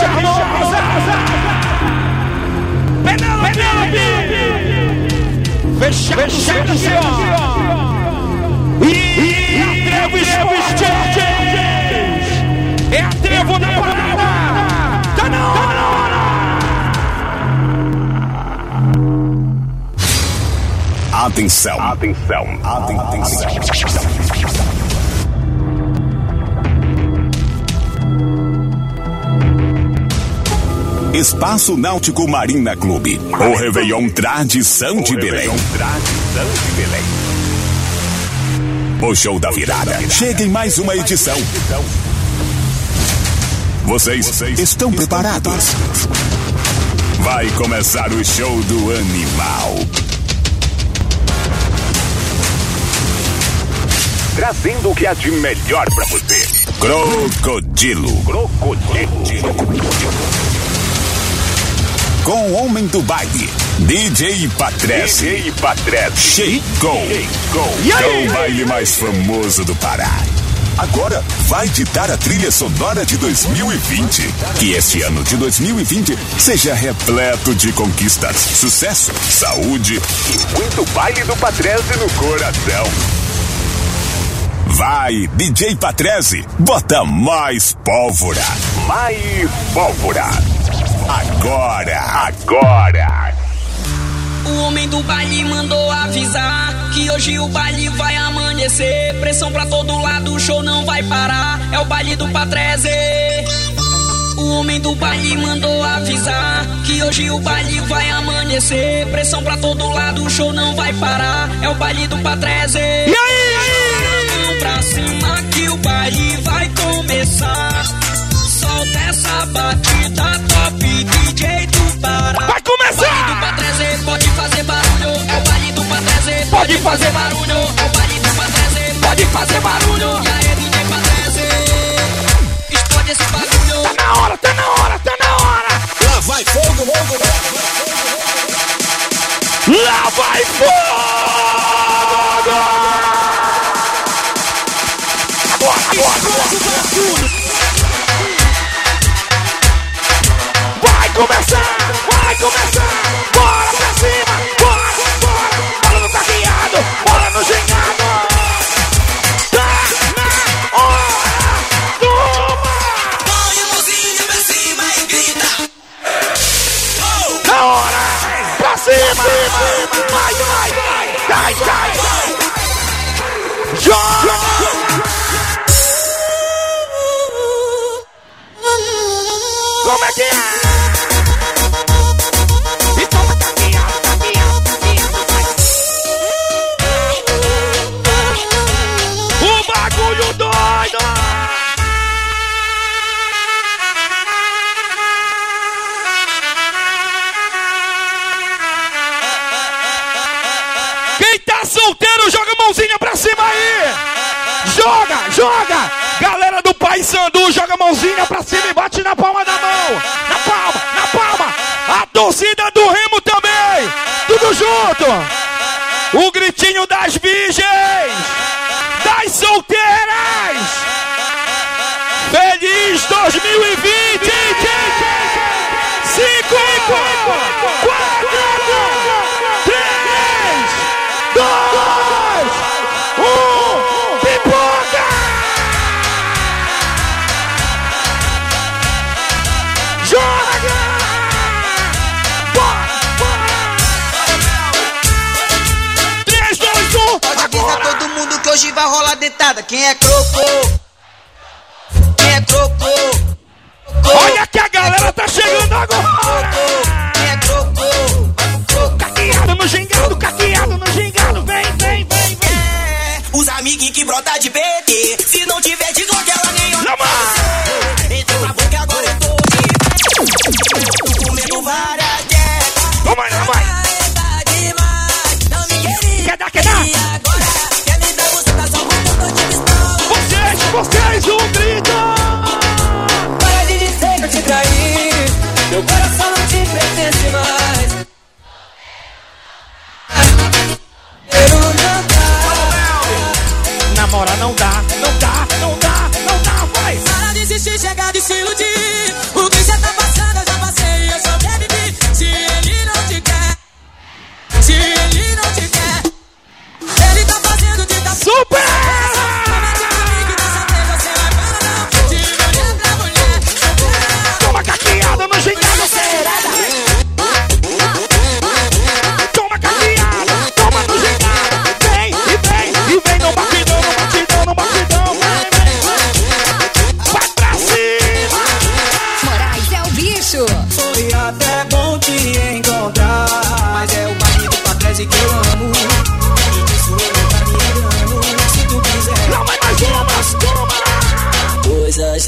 chamou Penelope Fechado. Sempre E a Trevo Esportes É a Trevo na parada Atenção. Atenção. Atenção. Espaço Náutico Marina Clube. O Réveillon Tradição de Belém. O show da virada. Chega em mais uma edição. Vocês estão preparados? Vai começar o show do animal. Trazendo o que há de melhor pra você. Crocodilo. Crocodilo. Com o homem do baile, DJ Patrese. DJ Patrese. Chegou. É o baile mais famoso do Pará. Agora vai ditar a trilha sonora de 2020. Que este ano de 2020 seja repleto de conquistas, sucesso, saúde e muito baile do Patrese no coração. Vai, DJ Patrese, bota mais pólvora. Mais pólvora. Agora, agora. O homem do baile mandou avisar que hoje o baile vai amanhecer. Pressão pra todo lado, o show não vai parar. É o baile do Patrese. O homem do baile mandou avisar que hoje o baile vai amanhecer. Pressão pra todo lado, o show não vai parar. É o baile do Patrese. E aí? Pra cima que o baile vai começar. Essa batida top, DJ do Pará. Vai começar! Baile do pode fazer barulho. É o baile do Patrese, Pode fazer barulho. É o baile do Patrese, Pode fazer barulho. Começar. Bora pra cima, bora, bora. Bora no taqueado, bora no gingado. Tá na hora do Põe a mãozinha pra cima e grita. Na hora, pra cima, vai, vai, vai, vai, vai. Joga! Como é que é? Joga, joga! Galera do Pai Sandu, joga a mãozinha pra cima e bate na palma da mão! Na palma, na palma! A torcida do Remo também! Tudo junto! O gritinho das virgens! Das solteiras! Feliz 2020! Cinco, quatro, dentada. Quem é croco? Quem é croco? Olha que a galera tá chegando agora! Quem é? Croco. Caqueado no gingado, caqueado no gingado, vem, vem, vem, vem! É, Os amiguinhos que brota de PT. Se não tiver de Glock, ela nem olha. Vocês, um grito! Para de dizer que eu te traí. Meu coração não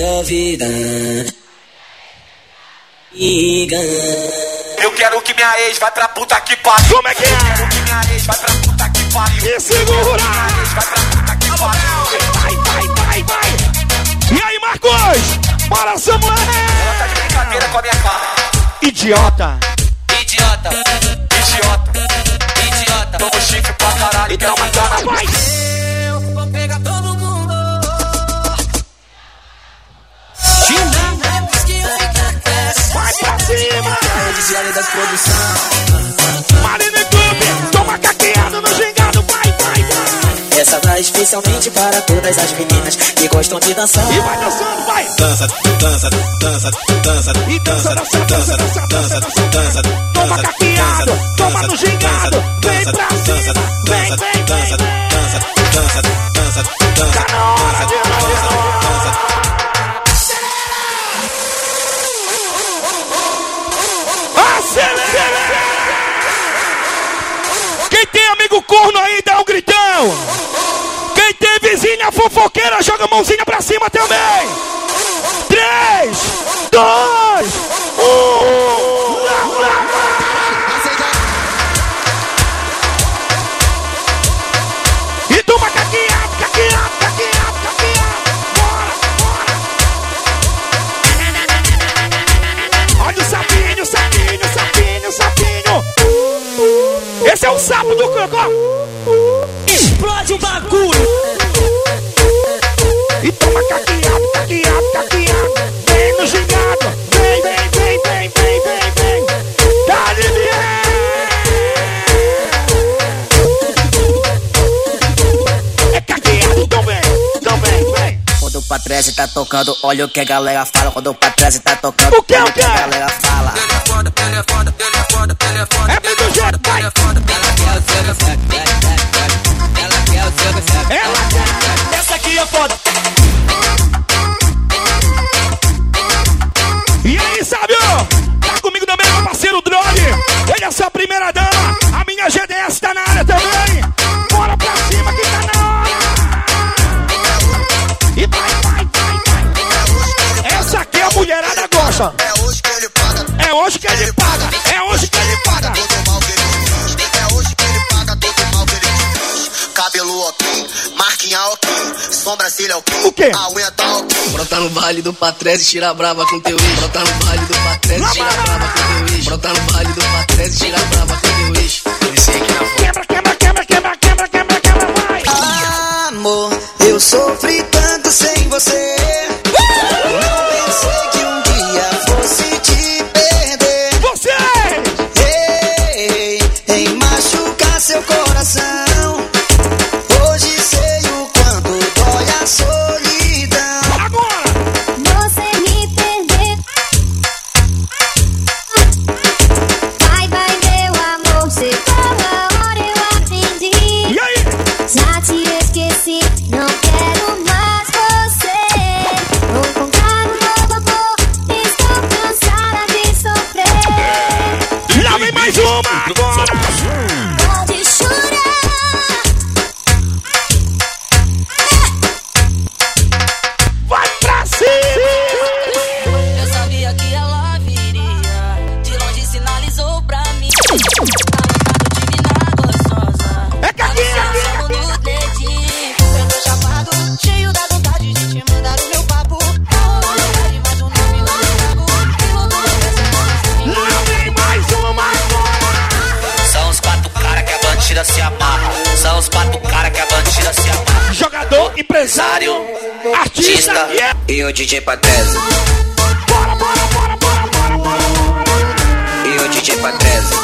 coisas da vida. Liga. Eu quero que minha ex vai pra puta que pariu. Como é que é? Quero que minha ex vai pra puta que pariu. E segura! Vai pra puta que pariu. Vai, vai, vai, vai! E aí, Marcos? Bora, Samuel! Tá de brincadeira com a minha cara. Idiota! Idiota, idiota, idiota. Tomo chifre pra caralho. Então, quero mas dar na vai! Vai pra cima! Diário das produção. Marina e Clube! Toma caqueado no gingado! Vai, vai, vai! Essa vai especialmente para todas as meninas que gostam de dançar. E vai dançando, vai! dança, dança, dança, dança, E dança, dança, dança, dança, dança, dança, dança. Toma caqueado, toma no gingado. Vem pra cima, vem, vem, vem, dança, vem. dança, dança, dança, dança, Tá na hora de Acelera! Amigo corno aí, dá um gritão! Quem tem vizinha fofoqueira, joga a mãozinha pra cima também! Três, dois, um! Sapo do cocô! Explode o bagulho! E toma caqueado, caqueado, caqueado. Vem no gingado. Vem, vem, vem, vem, vem, vem, vem. Dá-lhe É caqueado, então vem, então vem, vem. Quando o Patrese tá tocando, olha o que a galera fala. Quando o Patrese tá tocando, O que, o que? a galera fala. É bem do jeito, vai. Ela quer. Essa aqui é foda! Quê? A unha ok. Brota no baile do Patrese, tira brava com teu ex. Brota no baile do Patrese, tira brava com teu ex. Brota no baile do Patrese, tira brava com teu ex. Quebra, quebra, quebra, quebra, quebra, quebra, quebra, vai. Amor, eu sofri tanto sem você. Bandida se amarra. São os quatro cara que a bandida se amarra. Jogador, empresário, artista e o DJ Patrese. Bora, bora, bora, bora, bora, bora! E o DJ Patrese.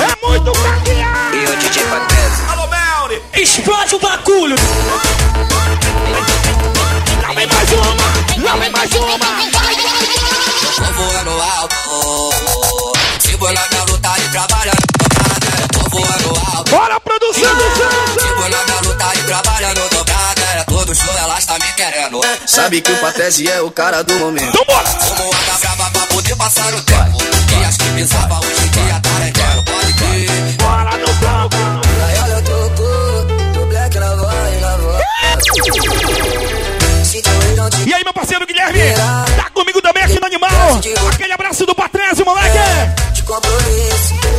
É muito caqueado! E o DJ Patrese. Alô, Melri. Explode o bagulho! Lá vem mais uma! Lá vem mais uma! Tô voando alto. Sigo na fazendo dobrada, é todo show, elas tá me querendo. Sabe que o Patese é o cara do momento. Então bora! Como anda brava pra poder passar o tempo. E as que pisava hoje em dia tá rendendo, pode crer. Bora no palco! Aí olha o toco, do black na vai, na vai. E aí, meu parceiro Guilherme? Tá comigo também aqui no Animal. Aquele abraço do Patrese, moleque! É, de compromisso.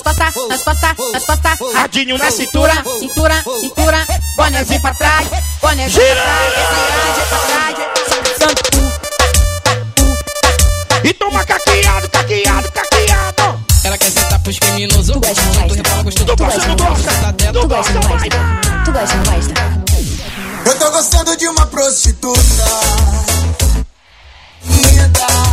Nas costas, nas costas, nas costas. Radinho na cintura. cintura, cintura. Bonézinho pra trás, bonézinho pra trás. Esse pra trás, Santo, E toma caqueado, caqueado, caqueado! Ela quer sentar pros criminosos. Tu gosta, não gosta? Tu gosta, não gosta? Tu gosta, não vai! gosta? Tu gosta, não gosta? Eu tô gostando de uma prostituta. Linda.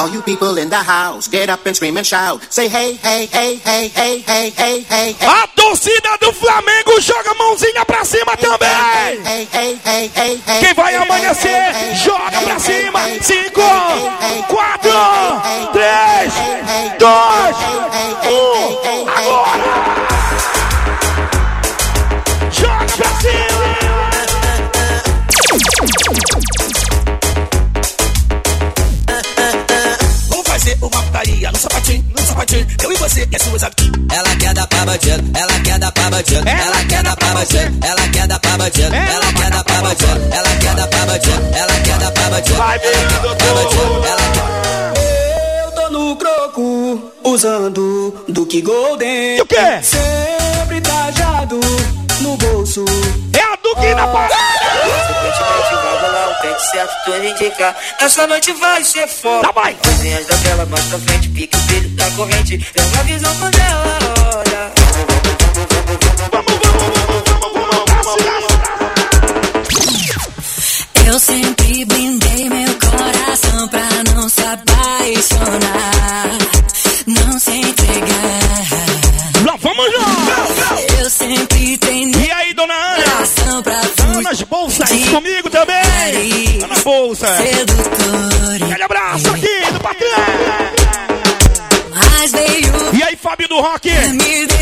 All you people in the house, get up and scream and shout. Say hey, hey, hey, hey, hey, hey, hey, hey. A torcida do Flamengo joga mãozinha pra cima também. Hey, hey, hey, hey, hey, Quem vai amanhecer, joga pra cima. Cinco, você, que é suas aqui. Ela quer dar pra bandido, ela quer dar pra bandido, ela quer dar pra bandido, ela quer dar pra bandido, ela quer dar pra bandido, ela quer dar pra bandido, ela quer dar pra bandido, Vai, menino, doutor! Eu tô no croco, usando Duke Golden. E o quê? Sempre trajado no bolso. É a Duque na parada! Pente certo, tudo indica. Essa noite vai ser foda. Tá, vai. Coisinhas daquela mais pra frente, pique o brilho da corrente. Tem uma visão quando ela olha. Vamos, vamos! Eu sempre blindei meu coração pra não se apaixonar, não se entregar. Lá vamos lá! Eu sempre treinei Anas Bolsas comigo também! Ana Bolsa! sedutor. Aquele abraço aqui do patrão! E aí, Fábio do Rock?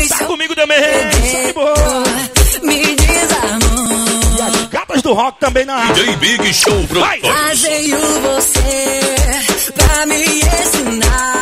Tá comigo também! Me desarmou. Gatas do Rock também na rádio! DJ Big Show Vai! Mas veio você pra me ensinar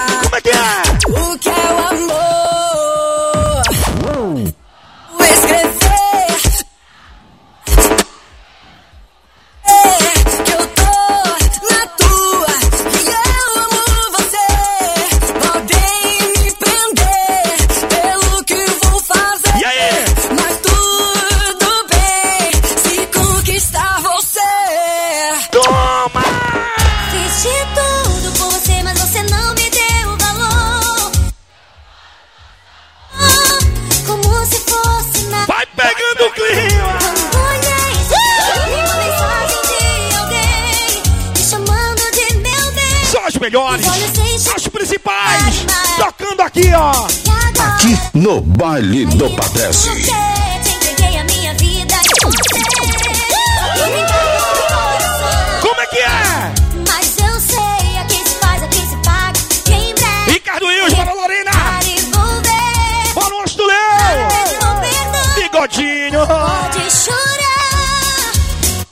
chorar.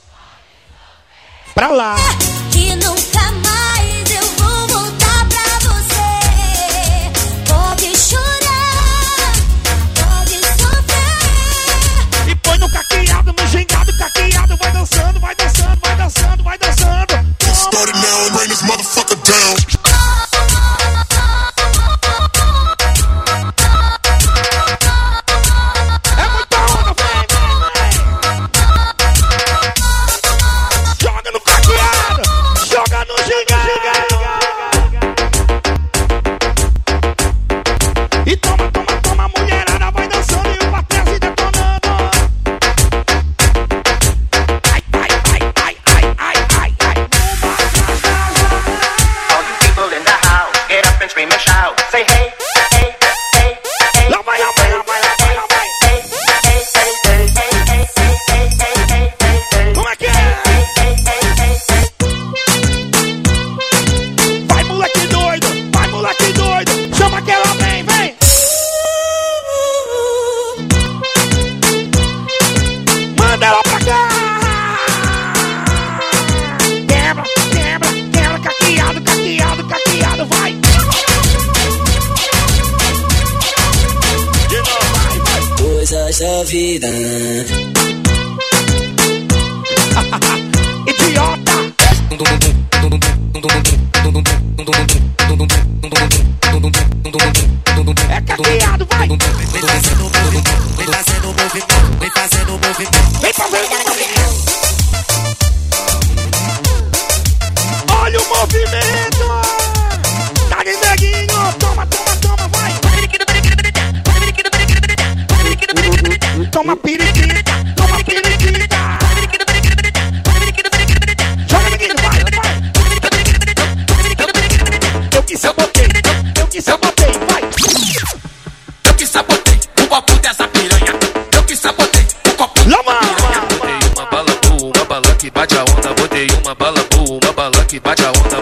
Pra lá! Vida. Idiota! É cadeado, vai! que bate a onda.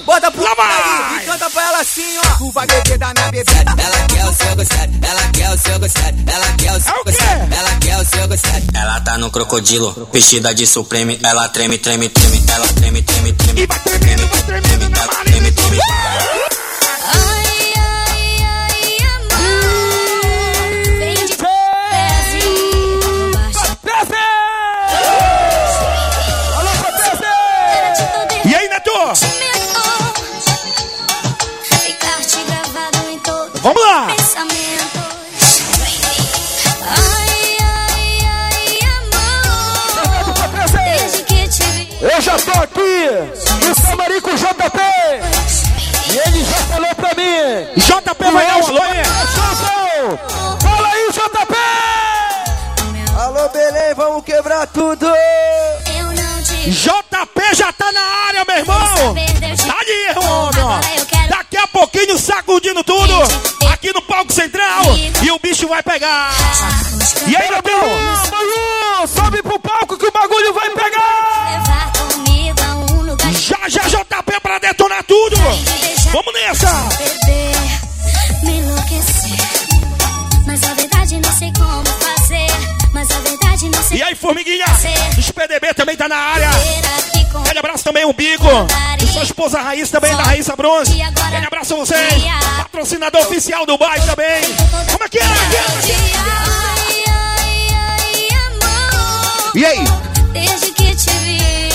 Bota pro Lá fundo vai. aí e canta pra ela assim, ó. Tu vai beber da minha bebida, Ela quer o seu gostado, ela quer o seu gostado, ela quer o É seu quê? gostado, ela quer o seu gostado. Ela tá no crocodilo, vestida de supreme, ela treme, treme, treme, ela treme, treme, treme. E vai tremendo, vai tremendo na ela marinha. treme, treme. Ai, Vamos lá! pensamento. Ai, ai, ai, amor. Desde que te vi. Eu já tô aqui no Samarico JP e ele já falou pra mim. JP vai dar um alô, hein? Fala aí, JP! Alô, Belém, vamos quebrar tudo! JP já tá na área, meu irmão! Tá ali, irmão! Pouquinho sacudindo tudo aqui no palco central e o bicho vai pegar! E aí? Manu, sobe pro palco que o bagulho vai pegar! Já já JP pra detonar tudo! Vamos nessa! E aí, formiguinha? Os PDB também tá na área! Grande abraço também, o Bico. E sua esposa Raíssa também, da Raíssa Bronze. Grande abraço a vocês. Patrocinador oficial do bairro também. Como é que é? E aí? Desde que te vi,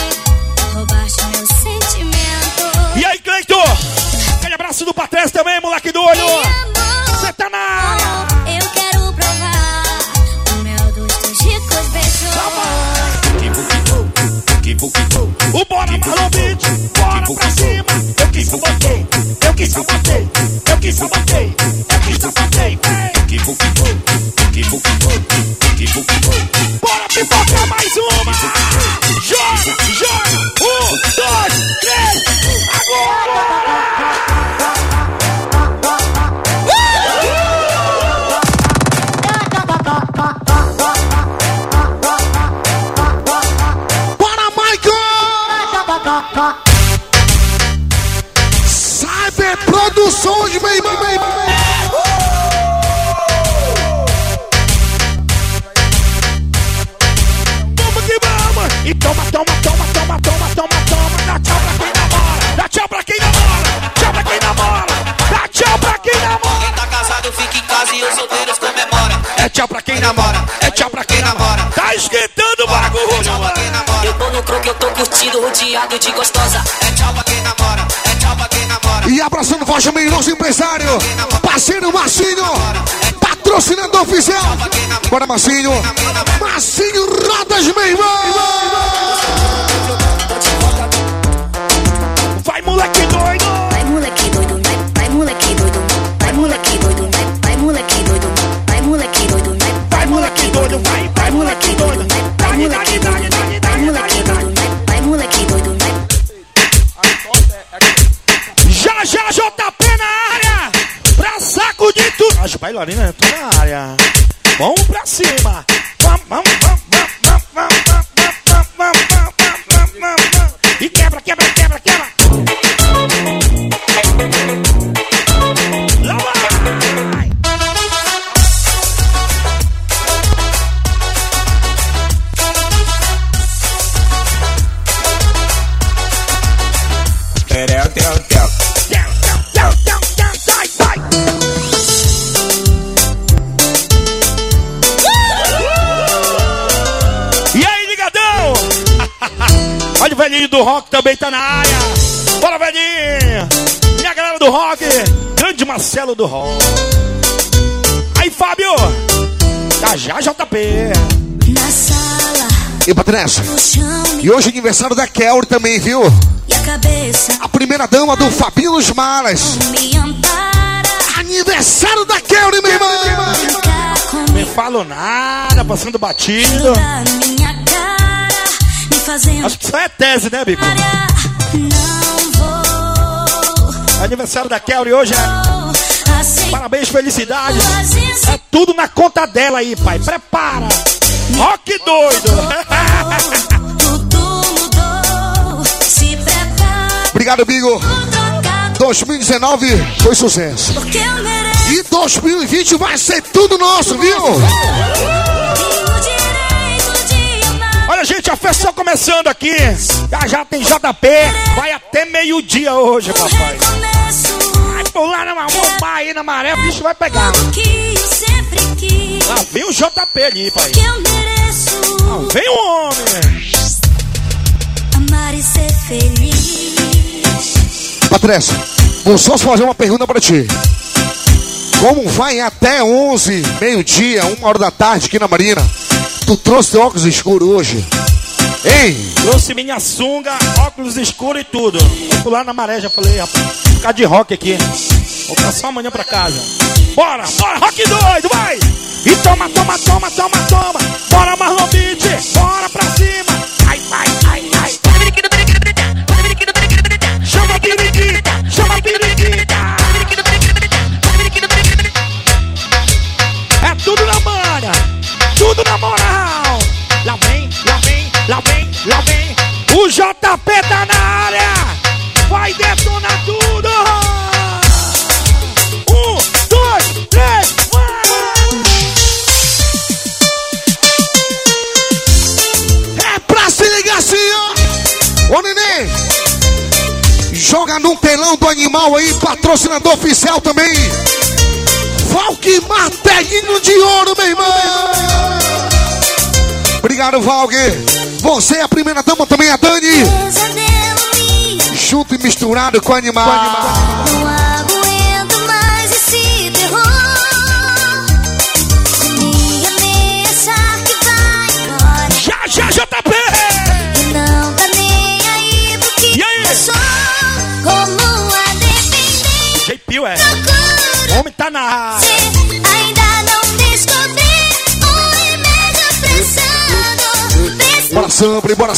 rodeado de gostosa. É tchau pra quem namora. É tchau pra quem namora. E abraçando forte também nosso empresário, parceiro Marcinho, patrocinador oficial. Bora, Marcinho. Marcinho Rodas, meu irmão. Pai Lorena toda na área. Vamos pra cima. Do rock também tá na área. Bora, velhinho! Minha galera do rock, grande Marcelo do rock. Aí, Fábio! Já já, JP. Na sala, E Patrícia, e hoje é aniversário da Kelly também, viu? e a cabeça A primeira dama do Fabinho dos Malas. me ampara. Aniversário da Kelly, meu irmão! Ficar Nem comigo falo nada, passando batido. minha cara, me fazendo Acho que isso é tese, né, Bico? Vou Aniversário da Kelly hoje é. Parabéns, felicidades. É tudo na conta dela aí, pai. Prepara. Rock doido. Se prepara. Obrigado, Bigo. 2019 foi sucesso. E 2020 vai ser tudo nosso, viu? Começando aqui. Já já tem JP. Vai até meio-dia hoje, papai. Começo Vai pular na bombar aí na maré, o bicho vai pegar. Lá vem o JP ali, pai. Lá vem o homem. amar e ser feliz. Patrícia, vou só fazer uma pergunta pra ti. Como vai até 11, meio-dia, uma hora da tarde aqui na Marina? Tu trouxe óculos escuro hoje? Hein? Trouxe minha sunga, óculos escuros e tudo. Vou pular na maré, já falei, rapaz. Ficar de rock aqui. Vou passar amanhã pra casa. Bora, bora, rock doido, vai! E toma, toma, toma, toma, toma. Bora, Marlon Beat, bora pra cima. Ai, ai, patrocinador oficial também. Valque Martelinho de Ouro, meu irmão. Obrigado, Valgue. Você é a primeira dama também, a Dani. Me Junto e misturado com animal. Não aguento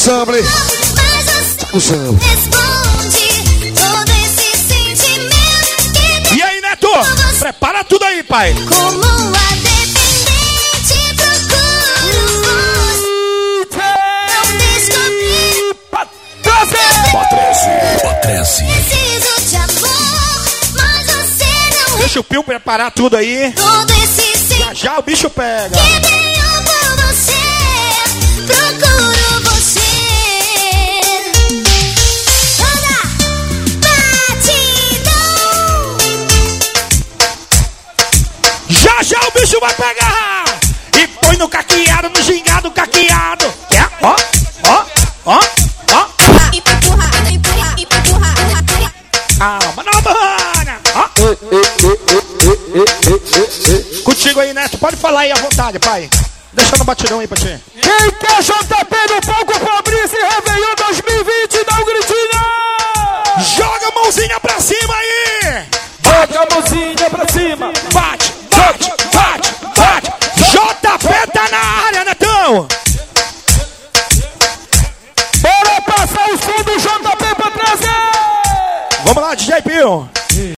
sample, você O sample. E aí, Neto? Prepara tudo aí, pai. Como a dependente procuro Não descobri Patrese, Patrese. Preciso de amor Mas você não Deixa o Pio preparar tudo aí. Todo esse sentimento Já já o bicho pega. que tenho por você Procuro Pode falar aí à vontade, pai. Deixa no batidão aí pra ti. Quem quer JP no palco Fabrício Réveillon 2020, dá um gritinho! Joga a mãozinha pra cima aí. Joga a mãozinha pra cima! Bate, bate, bate, bate. JP tá na área, Netão. Bora passar o som do JP pra trazer! Vamos lá, DJ Pio.